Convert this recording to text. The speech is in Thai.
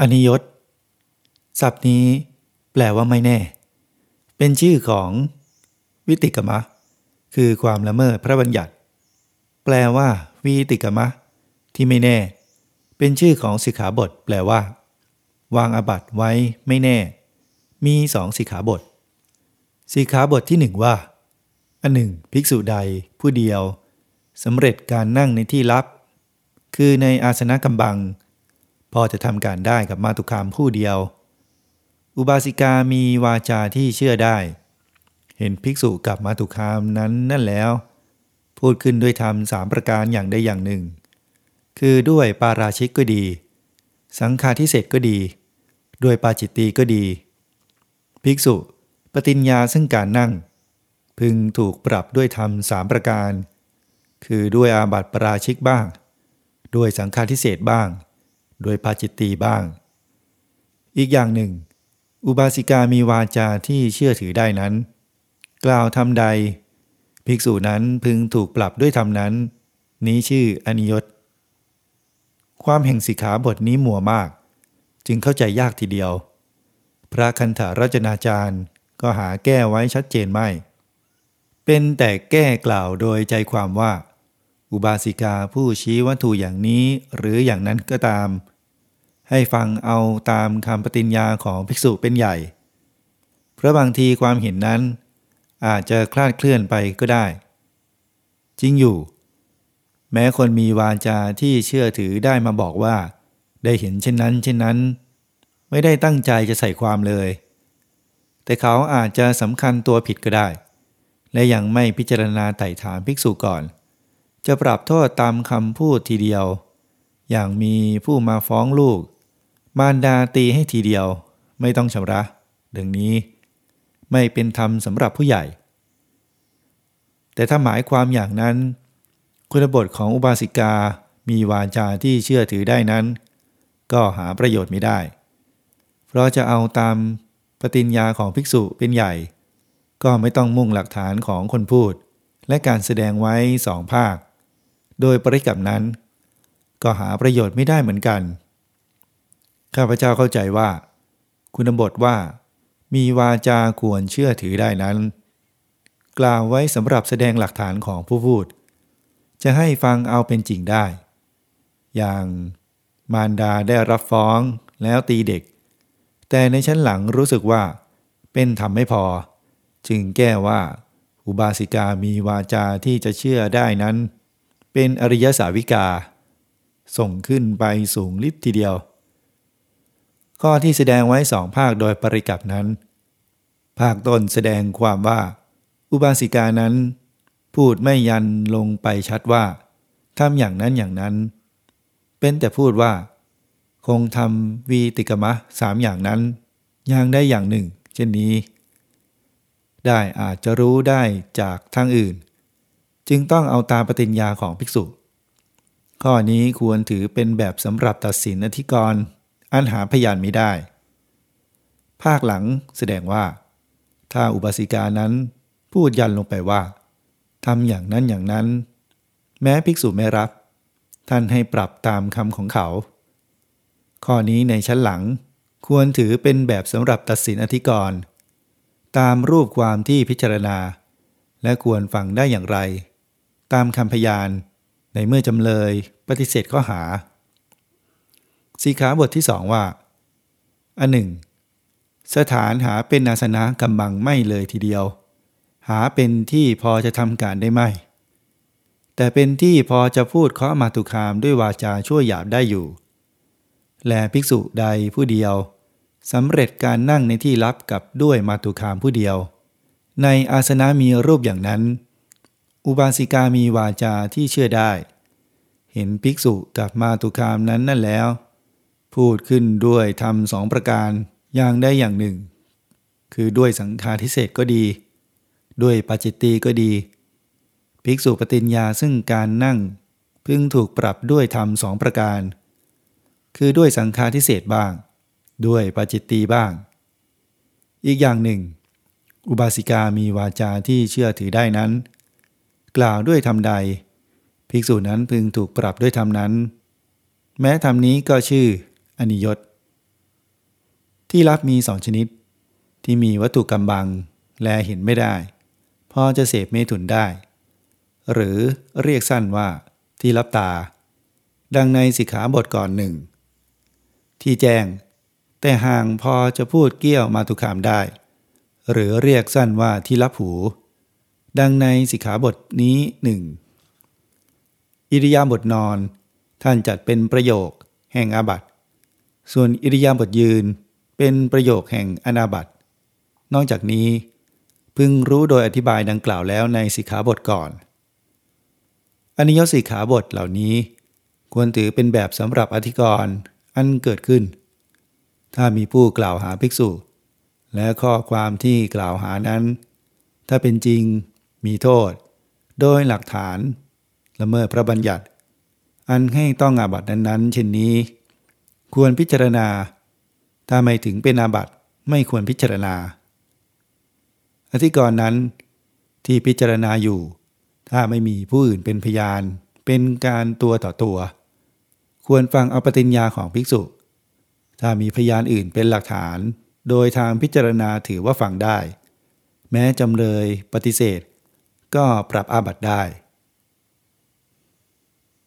อนิยตศัพท์นี้แปลว่าไม่แน่ เป็นชื่อของวิติกมะ คือความละเมิดพระบัญญัติ แปลว่าวิติกมะ ที่ไม่แน่ เป็นชื่อของสิกขาบท แปลว่า วางอาบัตไว้ไม่แน่ มีสองสิกขาบท สิกขาบทที่หนึ่งว่า อันหนึ่งภิกษุใดผู้เดียวสำเร็จการนั่งในที่ลับ คือในอาสนะกำบัง พอจะทำการได้กับมาตุคามผู้เดียว อุบาสิกามีวาจาที่เชื่อได้ เห็นภิกษุกับมาตุคามนั้นนั่นแล้ว พูดขึ้นด้วยธรรมสามประการอย่างใดอย่างหนึ่ง คือด้วยปาราชิกก็ดี สังฆาทิเศษก็ดี ด้วยปาจิตตีก็ดี ภิกษุ ปฏิญญาซึ่งการนั่ง พึงถูกปรับด้วยธรรมสามประการ คือด้วยอาบัติปราชิกบ้าง ด้วยสังฆาทิเศษบ้าง ด้วยปาจิตตีบ้าง อีกอย่างหนึ่ง อุบาสิกามีวาจาที่เชื่อถือได้นั้น กล่าวทำใด ภิกษุนั้นพึงถูกปรับด้วยธรรมนั้น นี้ชื่ออนิยตความแห่งสิกขาบทนี้มัวมาก จึงเข้าใจยากทีเดียว พระคันธารจนาจารย์ก็หาแก้ไว้ชัดเจนไม่ เป็นแต่แก้กล่าวโดยใจความว่า อุบาสิกาผู้ชี้วัตถุอย่างนี้หรืออย่างนั้นก็ตาม ให้ฟังเอาตามคำปฏิญญาของภิกษุเป็นใหญ่ เพราะบางทีความเห็นนั้นอาจจะคลาดเคลื่อนไปก็ได้ จริงอยู่ แม้คนมีวาจาที่เชื่อถือได้มาบอกว่า ได้เห็นเช่นนั้น เช่นนั้น ไม่ได้ตั้งใจจะใส่ความเลย แต่เขาอาจจะสำคัญตัวผิดก็ได้ และยังไม่พิจารณาไต่ถามภิกษุก่อน จะปรับโทษตามคำพูดทีเดียว อย่างมีผู้มาฟ้องลูก มารดาตีให้ทีเดียว ไม่ต้องชำระดังนี้ไม่เป็นธรรมสำหรับผู้ใหญ่ แต่ถ้าหมายความอย่างนั้น คุณบทของอุบาสิกามีวาจาที่เชื่อถือได้นั้น ก็หาประโยชน์ไม่ได้ เพราะจะเอาตามปฏิญญาของภิกษุเป็นใหญ่ ก็ไม่ต้องมุ่งหลักฐานของคนพูด และการแสดงไว้สองภาค โดยปริกับนั้น ก็หาประโยชน์ไม่ได้เหมือนกัน ข้าพเจ้าเข้าใจว่า คุณบทว่า มีวาจาควรเชื่อถือได้นั้น กล่าวไว้สำหรับแสดงหลักฐานของผู้พูด จะให้ฟังเอาเป็นจริงได้ อย่างมารดาได้รับฟ้องแล้วตีเด็ก แต่ในชั้นหลังรู้สึกว่า เป็นธรรมไม่พอ จึงแก้ว่า อุบาสิกามีวาจาที่จะเชื่อได้นั้น เป็นอริยสาวิกา ส่งขึ้นไปสูงลิบทีเดียว ข้อที่แสดงไว้สองภาคโดยปริกับนั้น ภาคต้นแสดงความว่า อุบาสิกานั้น พูดไม่ยันลงไปชัดว่าทำอย่างนั้นอย่างนั้น เป็นแต่พูดว่า คงทำวีติกมะสามอย่างนั้น อย่างได้อย่างหนึ่ง เช่นนี้ ได้อาจจะรู้ได้จากทางอื่น จึงต้องเอาตามปฏิญญาของภิกษุ ข้อนี้ควรถือเป็นแบบสำหรับตัดสินอธิกรณ์ อันหาพยานไม่ได้ ภาคหลังแสดงว่า ถ้าอุบาสิกานั้นพูดยันลงไปว่าทำอย่างนั้นอย่างนั้น แม้ภิกษุไม่รับ ท่านให้ปรับตามคำของเขา ข้อนี้ในชั้นหลังควรถือเป็นแบบสำหรับตัดสินอธิกรณ์ตามรูปความที่พิจารณา และควรฟังได้อย่างไร ตามคำพยานในเมื่อจำเลยปฏิเสธข้อหา สีขาบทที่สองว่า อันหนึ่ง สถานหาเป็นอาสนะกำบังไม่เลยทีเดียว หาเป็นที่พอจะทำการได้ไหมแต่เป็นที่พอจะพูดเคาะมาตุคามด้วยวาจาชั่วหยาบได้อยู่ และภิกษุใดผู้เดียวสำเร็จการนั่งในที่ลับกับด้วยมาตุคามผู้เดียว ในอาสนะมีรูปอย่างนั้น อุบาสิกามีวาจาที่เชื่อได้ เห็นภิกษุกับมาตุคามนั้นนั่นแล้ว พูดขึ้นด้วยทำสองประการอย่างได้อย่างหนึ่ง คือด้วยสังฆาทิเศษก็ดี ด้วยปัจจิตีก็ดี ภิกษุปฏิญญาซึ่งการนั่ง พึงถูกปรับด้วยธรรมสองประการ คือด้วยสังฆาทิเศษบ้าง ด้วยปัจจิตีบ้าง อีกอย่างหนึ่ง อุบาสิกามีวาจาที่เชื่อถือได้นั้น กล่าวด้วยธรรมใด ภิกษุนั้นพึงถูกปรับด้วยธรรมนั้น แม้ธรรมนี้ก็ชื่อ อนิยต ที่รับมีสองชนิด ที่มีวัตถุกำบัง และเห็นไม่ได้ พอจะเสพเมถุนได้ หรือเรียกสั้นว่าที่รับตา ดังในสิกขาบทก่อนหนึ่ง ที่แจ้ง แต่ห่างพอจะพูดเกี้ยวมาตุคามได้ หรือเรียกสั้นว่าที่รับหู ดังในสิกขาบทนี้หนึ่งอิริยาบถนอน ท่านจัดเป็นประโยค แห่งอาบัต ส่วนอิริยาบถยืนเป็นประโยคแห่งอนาบัตนอกจากนี้ พึงรู้โดยอธิบายดังกล่าวแล้วในสิกขาบทก่อน อนิยสิกขาบทเหล่านี้ ควรถือเป็นแบบสำหรับอธิกรณ์อันเกิดขึ้น ถ้ามีผู้กล่าวหาภิกษุ และข้อความที่กล่าวหานั้น ถ้าเป็นจริงมีโทษ โดยหลักฐาน ละเมิดพระบัญญัติ อันให้ต้องอาบัตินั้นๆ เช่นนี้ ควรพิจารณา ถ้าไม่ถึงเป็นอาบัติไม่ควรพิจารณา อธิกรณ์นั้น ที่พิจารณาอยู่ ถ้าไม่มีผู้อื่นเป็นพยาน เป็นการตัวต่อตัว ควรฟังเอาปฏิญญาของภิกษุ ถ้ามีพยานอื่นเป็นหลักฐาน โดยทางพิจารณาถือว่าฟังได้ แม้จำเลยปฏิเสธ ก็ปรับอาบัติได้